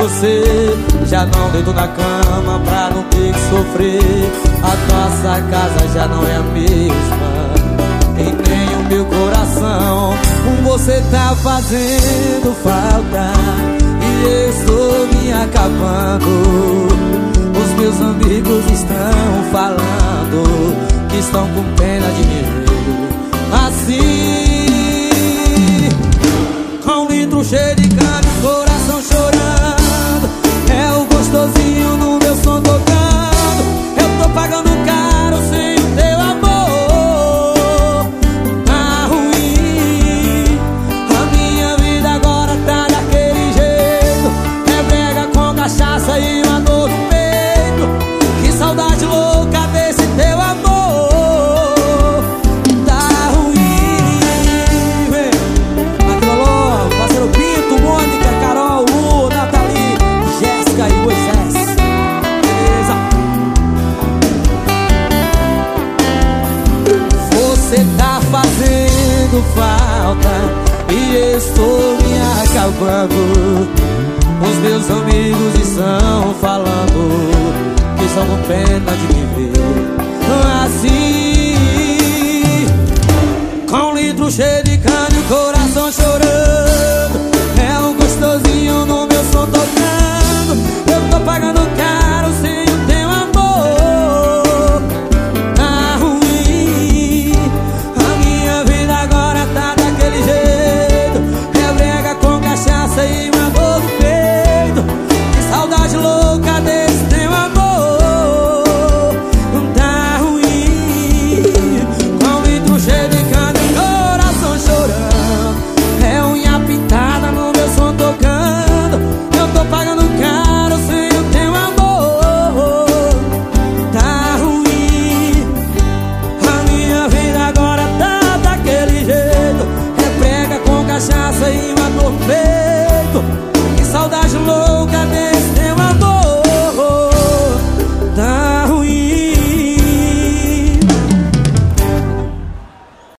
você. Já não deito na cama pra não ter que sofrer. A nossa casa já não é a mesma. E nem o meu coração Você tá fazendo falta. E eu estou me acabando. Os meus amigos estão falando Que estão com pena de me ver Assim Com um litro cheio de Você tá fazendo falta. E estou me acabando Os meus amigos estão falando Que estão com pena de me ver. Assim Com um litro cheio de